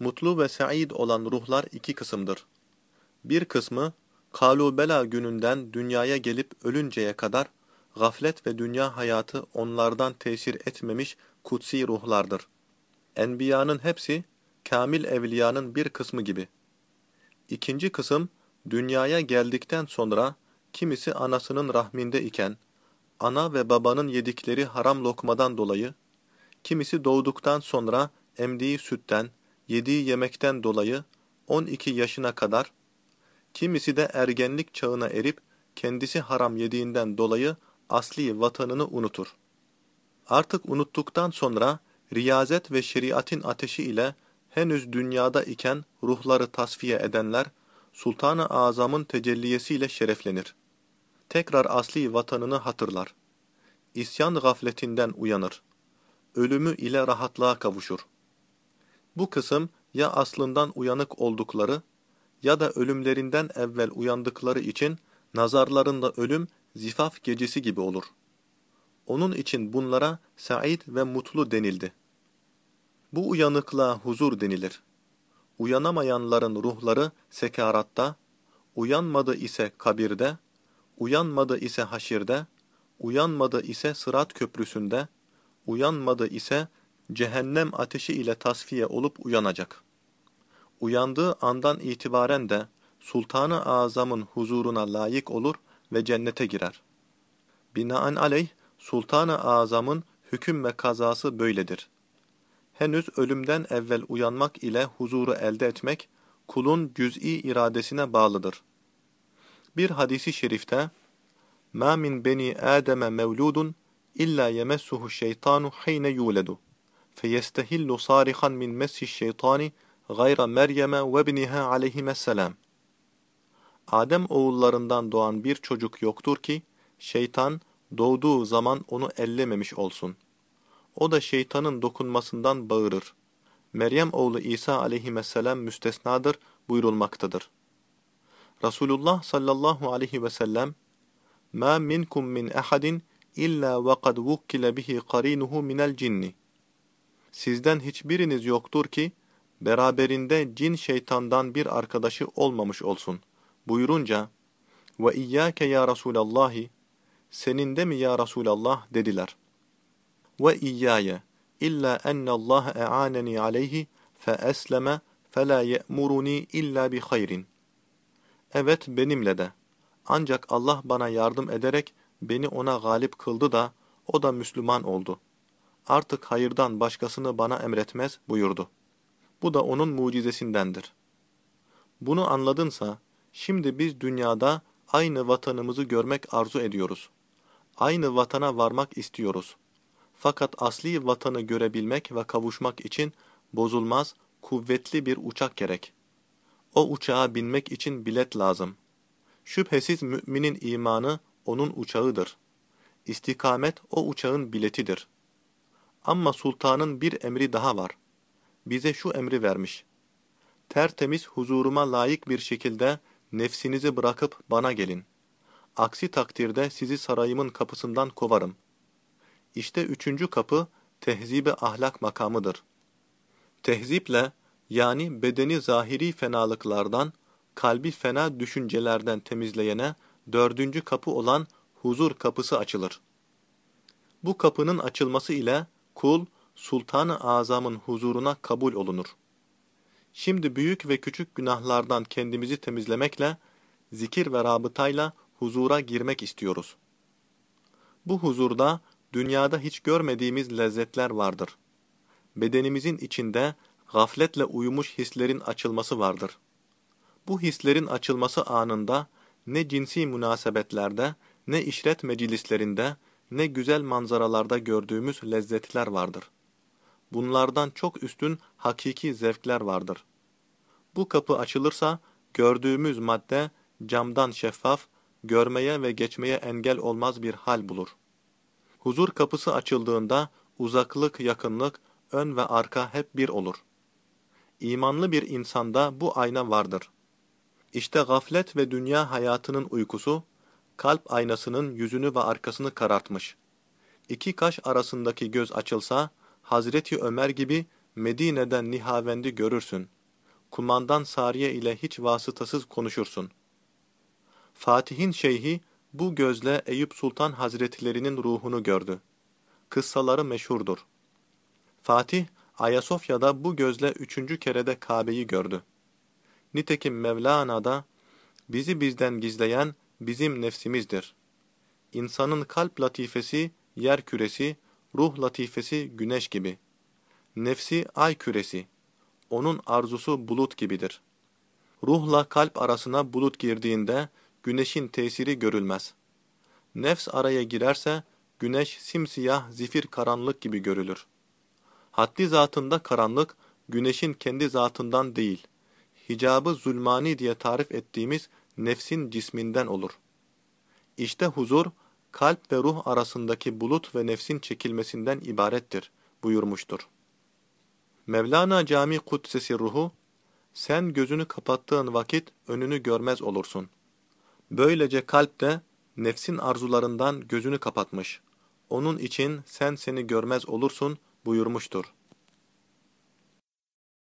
mutlu ve said olan ruhlar iki kısımdır. Bir kısmı, kalubela gününden dünyaya gelip ölünceye kadar, gaflet ve dünya hayatı onlardan tesir etmemiş kutsi ruhlardır. Enbiyanın hepsi, kamil evliyanın bir kısmı gibi. İkinci kısım, dünyaya geldikten sonra, kimisi anasının rahminde iken, ana ve babanın yedikleri haram lokmadan dolayı, kimisi doğduktan sonra emdiği sütten, yediği yemekten dolayı 12 yaşına kadar, kimisi de ergenlik çağına erip kendisi haram yediğinden dolayı asli vatanını unutur. Artık unuttuktan sonra riyazet ve şeriatin ateşi ile henüz dünyada iken ruhları tasfiye edenler, Sultan-ı Azam'ın tecelliyesiyle şereflenir. Tekrar asli vatanını hatırlar. İsyan gafletinden uyanır. Ölümü ile rahatlığa kavuşur. Bu kısım ya aslından uyanık oldukları ya da ölümlerinden evvel uyandıkları için nazarlarında ölüm zifaf gecesi gibi olur. Onun için bunlara said ve mutlu denildi. Bu uyanıklığa huzur denilir. Uyanamayanların ruhları sekaratta, uyanmadı ise kabirde, uyanmadı ise haşirde, uyanmadı ise sırat köprüsünde, uyanmadı ise cehennem ateşi ile tasfiye olup uyanacak. Uyandığı andan itibaren de Sultanı Azam'ın huzuruna layık olur ve cennete girer. Binaenaleyh Sultanı Azam'ın hüküm ve kazası böyledir. Henüz ölümden evvel uyanmak ile huzuru elde etmek kulun cüz'i iradesine bağlıdır. Bir hadisi şerifte مَا مِنْ بَنِي آدَمَ مَوْلُودٌ إِلَّا يَمَسُّهُ الشَّيْطَانُ حَيْنَ يُولَدُ فَيَسْتَهِلُّ صَارِخًا مِنْ مَسِّ الشَّيْطَانِ غَيْرَ مَرْيَمَ وَابْنِهَا عَلَيْهِمَ السَّلَامِ Adem oğullarından doğan bir çocuk yoktur ki, şeytan doğduğu zaman onu ellememiş olsun. O da şeytanın dokunmasından bağırır. Meryem oğlu İsa aleyhisselam müstesnadır buyurulmaktadır. Resulullah sallallahu aleyhi ve sellem, مَا مِنْكُمْ مِنْ اَحَدٍ اِلَّا وَقَدْ وُكِّلَ بِهِ قَر۪ينُهُ مِنَ الْجِنِّ Sizden hiçbiriniz yoktur ki, beraberinde cin şeytandan bir arkadaşı olmamış olsun. Buyurunca, ve iyyâke ya Resulallahi, senin de mi ya Resulallah dediler. Ve iyyâye, illa ennallâhe e'âneni aleyhi fe esleme fe la ye'muruni illa bi hayrin. Evet benimle de. Ancak Allah bana yardım ederek beni ona galip kıldı da o da Müslüman oldu. Artık hayırdan başkasını bana emretmez buyurdu. Bu da onun mucizesindendir. Bunu anladınsa, şimdi biz dünyada aynı vatanımızı görmek arzu ediyoruz. Aynı vatana varmak istiyoruz. Fakat asli vatanı görebilmek ve kavuşmak için bozulmaz, kuvvetli bir uçak gerek. O uçağa binmek için bilet lazım. Şüphesiz müminin imanı onun uçağıdır. İstikamet o uçağın biletidir. Ama sultanın bir emri daha var. Bize şu emri vermiş. Tertemiz huzuruma layık bir şekilde nefsinizi bırakıp bana gelin. Aksi takdirde sizi sarayımın kapısından kovarım. İşte üçüncü kapı tehzibe ahlak makamıdır. Tehziple yani bedeni zahiri fenalıklardan, kalbi fena düşüncelerden temizleyene dördüncü kapı olan huzur kapısı açılır. Bu kapının açılması ile kul Sultan-ı Azam'ın huzuruna kabul olunur. Şimdi büyük ve küçük günahlardan kendimizi temizlemekle, zikir ve rabıtayla huzura girmek istiyoruz. Bu huzurda dünyada hiç görmediğimiz lezzetler vardır. Bedenimizin içinde gafletle uyumuş hislerin açılması vardır. Bu hislerin açılması anında ne cinsi münasebetlerde, ne işret meclislerinde, ne güzel manzaralarda gördüğümüz lezzetler vardır. Bunlardan çok üstün hakiki zevkler vardır. Bu kapı açılırsa gördüğümüz madde camdan şeffaf, görmeye ve geçmeye engel olmaz bir hal bulur. Huzur kapısı açıldığında uzaklık, yakınlık, ön ve arka hep bir olur. İmanlı bir insanda bu ayna vardır. İşte gaflet ve dünya hayatının uykusu, kalp aynasının yüzünü ve arkasını karartmış. İki kaş arasındaki göz açılsa, Hazreti Ömer gibi Medine'den Nihavendi görürsün. Kumandan Sariye ile hiç vasıtasız konuşursun. Fatih'in şeyhi bu gözle Eyüp Sultan Hazretlerinin ruhunu gördü. Kıssaları meşhurdur. Fatih, Ayasofya'da bu gözle üçüncü kerede Kabe'yi gördü. Nitekim Mevlana da, bizi bizden gizleyen bizim nefsimizdir. İnsanın kalp latifesi, yer küresi, ruh latifesi güneş gibi. Nefsi ay küresi. Onun arzusu bulut gibidir. Ruhla kalp arasına bulut girdiğinde güneşin tesiri görülmez. Nefs araya girerse güneş simsiyah zifir karanlık gibi görülür. Haddi zatında karanlık, güneşin kendi zatından değil, hicabı zulmani diye tarif ettiğimiz nefsin cisminden olur. İşte huzur, kalp ve ruh arasındaki bulut ve nefsin çekilmesinden ibarettir, buyurmuştur. Mevlana Cami Kudsesi ruhu, sen gözünü kapattığın vakit önünü görmez olursun. Böylece kalp de nefsin arzularından gözünü kapatmış. Onun için sen seni görmez olursun buyurmuştur.